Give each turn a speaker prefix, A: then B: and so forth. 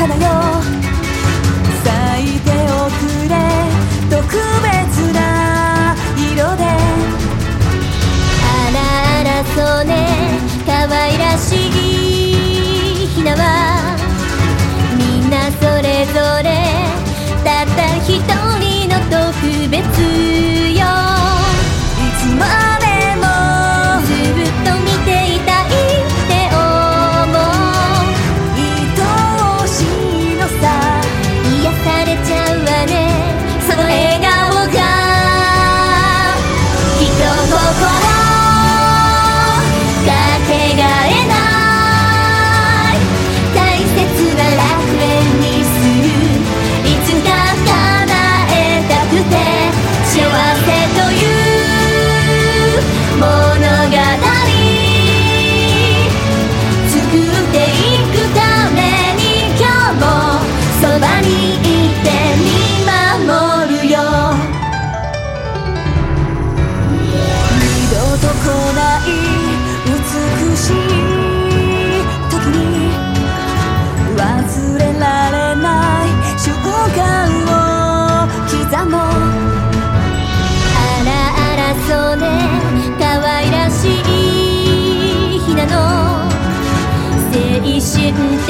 A: 花よ。咲いておくれ。特別な色で。
B: あらあらそうね。可愛らしいひなは。みんなそれぞれ。たった一人の特別。Mm-hmm.